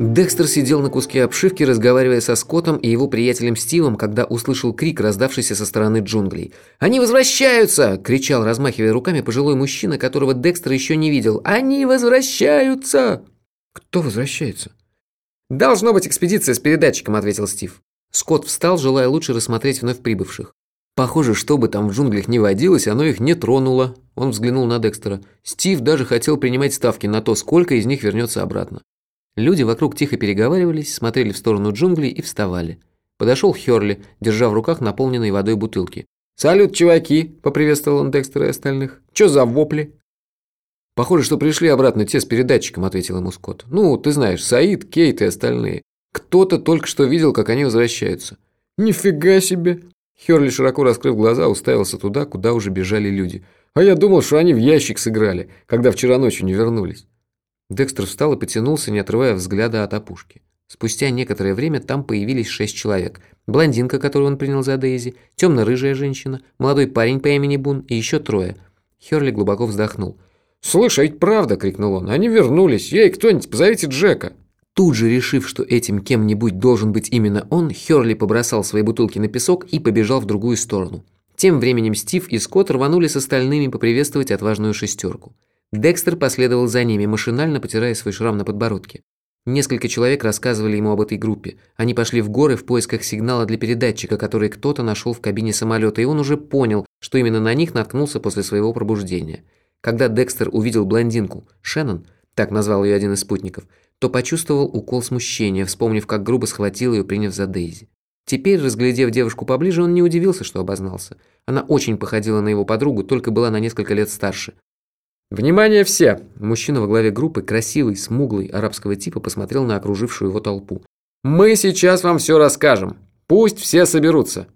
Декстер сидел на куске обшивки, разговаривая со Скоттом и его приятелем Стивом, когда услышал крик, раздавшийся со стороны джунглей. «Они возвращаются!» – кричал, размахивая руками пожилой мужчина, которого Декстер еще не видел. «Они возвращаются!» «Кто возвращается?» «Должно быть экспедиция с передатчиком», – ответил Стив. Скотт встал, желая лучше рассмотреть вновь прибывших. Похоже, что бы там в джунглях не водилось, оно их не тронуло. Он взглянул на Декстера. Стив даже хотел принимать ставки на то, сколько из них вернется обратно. Люди вокруг тихо переговаривались, смотрели в сторону джунглей и вставали. Подошел Херли, держа в руках наполненные водой бутылки. «Салют, чуваки!» – поприветствовал он Декстера и остальных. «Чё за вопли?» «Похоже, что пришли обратно те с передатчиком», – ответил ему Скотт. «Ну, ты знаешь, Саид, Кейт и остальные. Кто-то только что видел, как они возвращаются». «Нифига себе!» Херли, широко раскрыв глаза, уставился туда, куда уже бежали люди. «А я думал, что они в ящик сыграли, когда вчера ночью не вернулись». Декстер встал и потянулся, не отрывая взгляда от опушки. Спустя некоторое время там появились шесть человек. Блондинка, которую он принял за Дейзи, темно-рыжая женщина, молодой парень по имени Бун и еще трое. Херли глубоко вздохнул. «Слышь, а ведь правда!» – крикнул он. «Они вернулись! Ей, кто-нибудь, позовите Джека!» Тут же решив, что этим кем-нибудь должен быть именно он, Херли побросал свои бутылки на песок и побежал в другую сторону. Тем временем Стив и Скотт рванули с остальными поприветствовать отважную шестерку. Декстер последовал за ними, машинально потирая свой шрам на подбородке. Несколько человек рассказывали ему об этой группе. Они пошли в горы в поисках сигнала для передатчика, который кто-то нашел в кабине самолета, и он уже понял, что именно на них наткнулся после своего пробуждения. Когда Декстер увидел блондинку, Шеннон, так назвал ее один из спутников, то почувствовал укол смущения, вспомнив, как грубо схватил ее, приняв за Дейзи. Теперь, разглядев девушку поближе, он не удивился, что обознался. Она очень походила на его подругу, только была на несколько лет старше. «Внимание все!» Мужчина во главе группы, красивый, смуглый, арабского типа, посмотрел на окружившую его толпу. «Мы сейчас вам все расскажем. Пусть все соберутся!»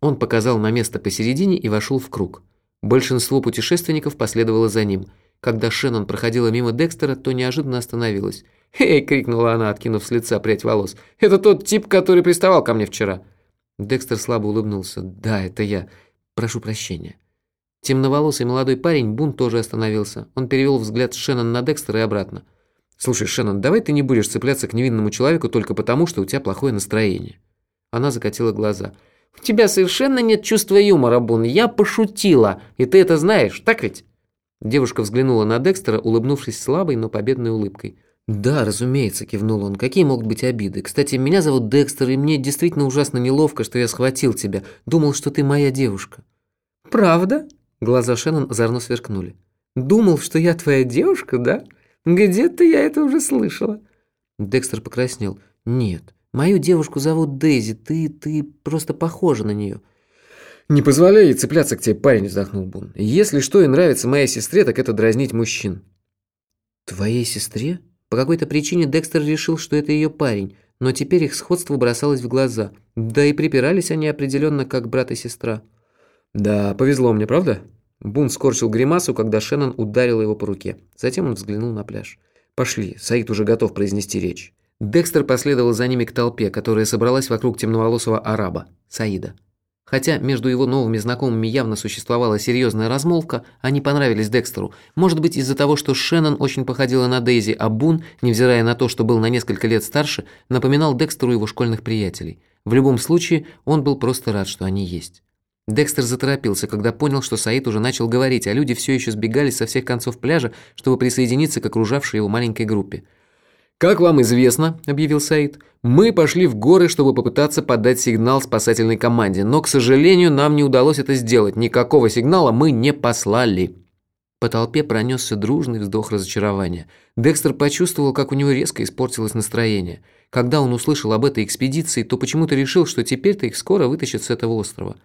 Он показал на место посередине и вошел в круг. Большинство путешественников последовало за ним. Когда Шеннон проходила мимо Декстера, то неожиданно остановилась. «Эй!» – крикнула она, откинув с лица прядь волос. «Это тот тип, который приставал ко мне вчера!» Декстер слабо улыбнулся. «Да, это я. Прошу прощения». Темноволосый молодой парень Бун тоже остановился. Он перевел взгляд Шеннон на Декстера и обратно. «Слушай, Шеннон, давай ты не будешь цепляться к невинному человеку только потому, что у тебя плохое настроение». Она закатила глаза. «У тебя совершенно нет чувства юмора, Бун. Я пошутила, и ты это знаешь, так ведь?» Девушка взглянула на Декстера, улыбнувшись слабой, но победной улыбкой. «Да, разумеется», – кивнул он. «Какие могут быть обиды? Кстати, меня зовут Декстер, и мне действительно ужасно неловко, что я схватил тебя. Думал, что ты моя девушка». «Правда?» Глаза Шеннон озорно сверкнули. «Думал, что я твоя девушка, да? Где-то я это уже слышала». Декстер покраснел. «Нет, мою девушку зовут Дейзи, ты, ты просто похожа на нее». «Не позволяй ей цепляться к тебе, парень», – вздохнул Бун. «Если что и нравится моей сестре, так это дразнить мужчин». «Твоей сестре?» По какой-то причине Декстер решил, что это ее парень, но теперь их сходство бросалось в глаза. Да и припирались они определенно как брат и сестра. «Да, повезло мне, правда?» Бун скорчил гримасу, когда Шеннон ударил его по руке. Затем он взглянул на пляж. «Пошли, Саид уже готов произнести речь». Декстер последовал за ними к толпе, которая собралась вокруг темноволосого араба, Саида. Хотя между его новыми знакомыми явно существовала серьезная размолвка, они понравились Декстеру. Может быть из-за того, что Шеннон очень походила на Дейзи, а Бун, невзирая на то, что был на несколько лет старше, напоминал Декстеру его школьных приятелей. В любом случае, он был просто рад, что они есть. Декстер заторопился, когда понял, что Саид уже начал говорить, а люди все еще сбегались со всех концов пляжа, чтобы присоединиться к окружавшей его маленькой группе. «Как вам известно», – объявил Саид, – «мы пошли в горы, чтобы попытаться подать сигнал спасательной команде, но, к сожалению, нам не удалось это сделать. Никакого сигнала мы не послали». По толпе пронесся дружный вздох разочарования. Декстер почувствовал, как у него резко испортилось настроение. Когда он услышал об этой экспедиции, то почему-то решил, что теперь-то их скоро вытащат с этого острова.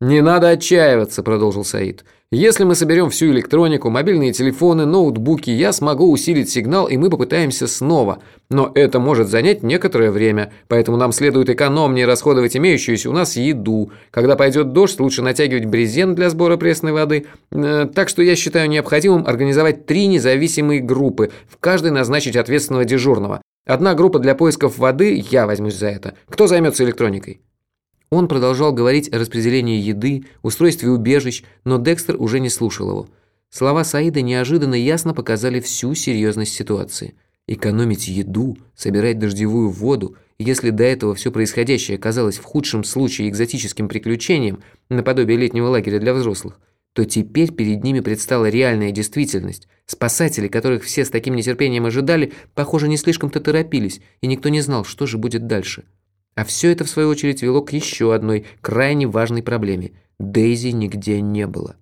«Не надо отчаиваться», – продолжил Саид. «Если мы соберем всю электронику, мобильные телефоны, ноутбуки, я смогу усилить сигнал, и мы попытаемся снова. Но это может занять некоторое время, поэтому нам следует экономнее расходовать имеющуюся у нас еду. Когда пойдет дождь, лучше натягивать брезент для сбора пресной воды. Э, так что я считаю необходимым организовать три независимые группы, в каждой назначить ответственного дежурного. Одна группа для поисков воды, я возьмусь за это. Кто займется электроникой?» Он продолжал говорить о распределении еды, устройстве убежищ, но Декстер уже не слушал его. Слова Саида неожиданно ясно показали всю серьезность ситуации. Экономить еду, собирать дождевую воду, если до этого все происходящее казалось в худшем случае экзотическим приключением, наподобие летнего лагеря для взрослых, то теперь перед ними предстала реальная действительность. Спасатели, которых все с таким нетерпением ожидали, похоже, не слишком-то торопились, и никто не знал, что же будет дальше. А все это, в свою очередь, вело к еще одной крайне важной проблеме. Дейзи нигде не было.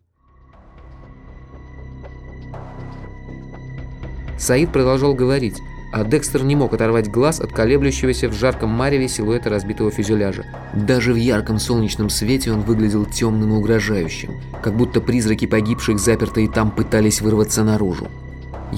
Саид продолжал говорить, а Декстер не мог оторвать глаз от колеблющегося в жарком мареве силуэта разбитого фюзеляжа. Даже в ярком солнечном свете он выглядел темным и угрожающим, как будто призраки погибших, запертые там, пытались вырваться наружу.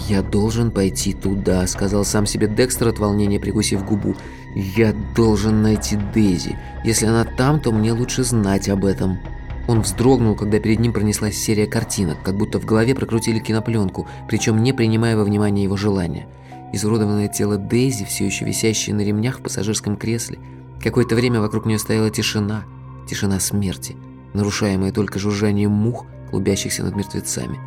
«Я должен пойти туда», — сказал сам себе Декстер от волнения, прикусив губу. «Я должен найти Дейзи. Если она там, то мне лучше знать об этом». Он вздрогнул, когда перед ним пронеслась серия картинок, как будто в голове прокрутили кинопленку, причем не принимая во внимание его желания. Изуродованное тело Дейзи, все еще висящее на ремнях в пассажирском кресле. Какое-то время вокруг нее стояла тишина, тишина смерти, нарушаемая только жужжанием мух, клубящихся над мертвецами.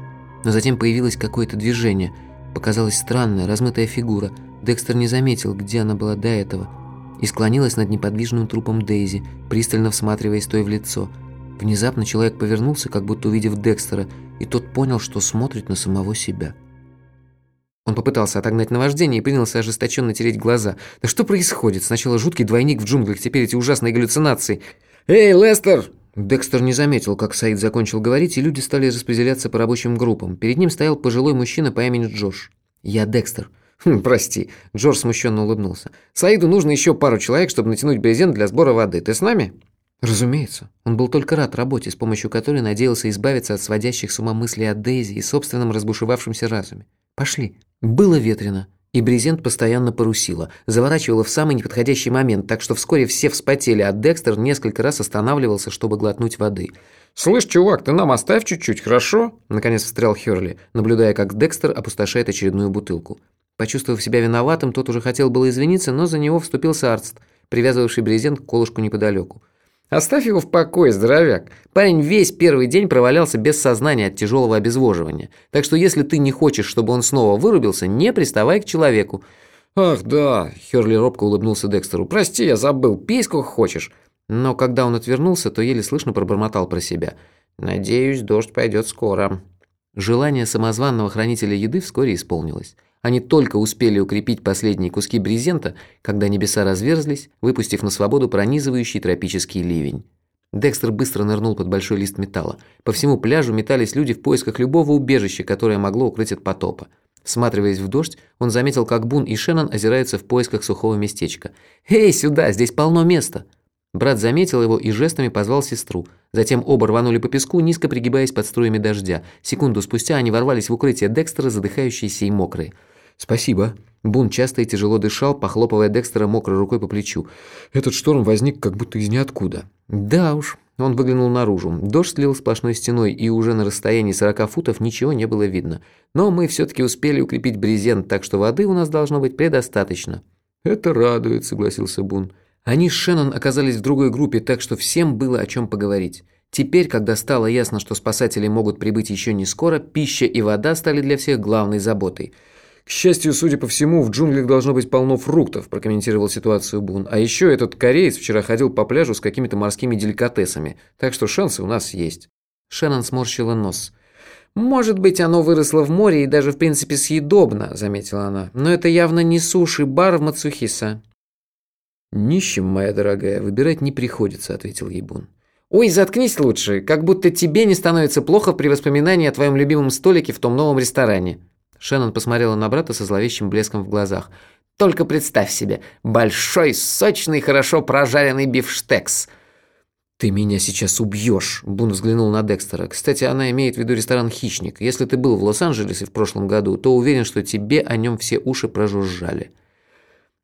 Но затем появилось какое-то движение, показалась странная, размытая фигура. Декстер не заметил, где она была до этого, и склонилась над неподвижным трупом Дейзи, пристально всматриваясь той в лицо – Внезапно человек повернулся, как будто увидев Декстера, и тот понял, что смотрит на самого себя. Он попытался отогнать наваждение и принялся ожесточенно тереть глаза. Да что происходит? Сначала жуткий двойник в джунглях, теперь эти ужасные галлюцинации. «Эй, Лестер!» Декстер не заметил, как Саид закончил говорить, и люди стали распределяться по рабочим группам. Перед ним стоял пожилой мужчина по имени Джош. «Я Декстер». Хм, «Прости». Джордж смущенно улыбнулся. «Саиду нужно еще пару человек, чтобы натянуть брезент для сбора воды. Ты с нами?» Разумеется, он был только рад работе, с помощью которой надеялся избавиться от сводящих с ума мыслей о Дейзи и собственном разбушевавшемся разуме. Пошли. Было ветрено, и брезент постоянно парусило, заворачивало в самый неподходящий момент, так что вскоре все вспотели, а Декстер несколько раз останавливался, чтобы глотнуть воды. «Слышь, чувак, ты нам оставь чуть-чуть, хорошо?» Наконец встрял Хёрли, наблюдая, как Декстер опустошает очередную бутылку. Почувствовав себя виноватым, тот уже хотел было извиниться, но за него вступился Арст, привязывавший брезент к колышку неподалеку. Оставь его в покое, здоровяк. Парень весь первый день провалялся без сознания от тяжелого обезвоживания. Так что если ты не хочешь, чтобы он снова вырубился, не приставай к человеку. Ах, да, Херли робко улыбнулся Декстеру. Прости, я забыл. Пей сколько хочешь. Но когда он отвернулся, то еле слышно пробормотал про себя. Надеюсь, дождь пойдет скоро. Желание самозванного хранителя еды вскоре исполнилось. Они только успели укрепить последние куски брезента, когда небеса разверзлись, выпустив на свободу пронизывающий тропический ливень. Декстер быстро нырнул под большой лист металла. По всему пляжу метались люди в поисках любого убежища, которое могло укрыть от потопа. Всматриваясь в дождь, он заметил, как Бун и Шеннон озираются в поисках сухого местечка. «Эй, сюда, здесь полно места!» Брат заметил его и жестами позвал сестру. Затем оба рванули по песку, низко пригибаясь под струями дождя. Секунду спустя они ворвались в укрытие Декстера, задыхающиеся и мокрые. «Спасибо». Бун часто и тяжело дышал, похлопывая Декстера мокрой рукой по плечу. «Этот шторм возник как будто из ниоткуда». «Да уж». Он выглянул наружу. Дождь слил сплошной стеной, и уже на расстоянии 40 футов ничего не было видно. Но мы все-таки успели укрепить брезент, так что воды у нас должно быть предостаточно. «Это радует», — согласился Бун. Они с Шеннон оказались в другой группе, так что всем было о чем поговорить. Теперь, когда стало ясно, что спасатели могут прибыть еще не скоро, пища и вода стали для всех главной заботой — «К счастью, судя по всему, в джунглях должно быть полно фруктов», – прокомментировал ситуацию Бун. «А еще этот кореец вчера ходил по пляжу с какими-то морскими деликатесами, так что шансы у нас есть». Шеннон сморщила нос. «Может быть, оно выросло в море и даже, в принципе, съедобно», – заметила она. «Но это явно не суши-бар в Мацухиса». «Нищим, моя дорогая, выбирать не приходится», – ответил ей Бун. «Ой, заткнись лучше, как будто тебе не становится плохо при воспоминании о твоем любимом столике в том новом ресторане». Шеннон посмотрела на брата со зловещим блеском в глазах. «Только представь себе, большой, сочный, хорошо прожаренный бифштекс». «Ты меня сейчас убьешь», – Бун взглянул на Декстера. «Кстати, она имеет в виду ресторан «Хищник». Если ты был в Лос-Анджелесе в прошлом году, то уверен, что тебе о нем все уши прожужжали».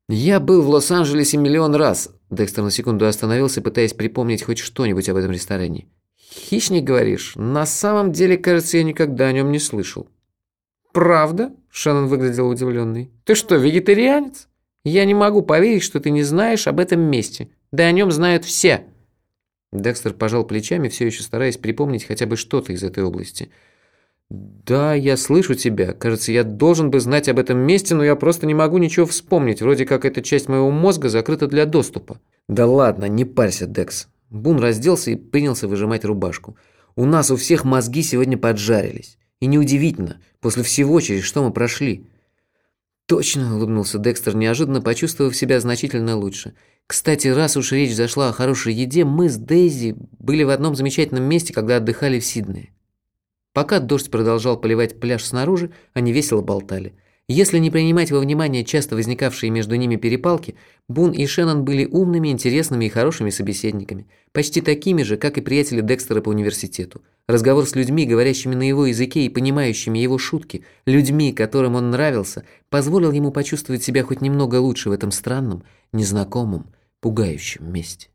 «Я был в Лос-Анджелесе миллион раз», – Декстер на секунду остановился, пытаясь припомнить хоть что-нибудь об этом ресторане. «Хищник, говоришь? На самом деле, кажется, я никогда о нем не слышал». «Правда?» – Шеннон выглядел удивленный. «Ты что, вегетарианец? Я не могу поверить, что ты не знаешь об этом месте. Да о нем знают все». Декстер пожал плечами, все еще стараясь припомнить хотя бы что-то из этой области. «Да, я слышу тебя. Кажется, я должен бы знать об этом месте, но я просто не могу ничего вспомнить. Вроде как эта часть моего мозга закрыта для доступа». «Да ладно, не парься, Декс». Бун разделся и принялся выжимать рубашку. «У нас у всех мозги сегодня поджарились. И неудивительно, после всего, через что мы прошли». «Точно», – улыбнулся Декстер, неожиданно почувствовав себя значительно лучше. «Кстати, раз уж речь зашла о хорошей еде, мы с Дейзи были в одном замечательном месте, когда отдыхали в Сиднее». Пока дождь продолжал поливать пляж снаружи, они весело болтали. Если не принимать во внимание часто возникавшие между ними перепалки, Бун и Шеннон были умными, интересными и хорошими собеседниками, почти такими же, как и приятели Декстера по университету. Разговор с людьми, говорящими на его языке и понимающими его шутки, людьми, которым он нравился, позволил ему почувствовать себя хоть немного лучше в этом странном, незнакомом, пугающем месте.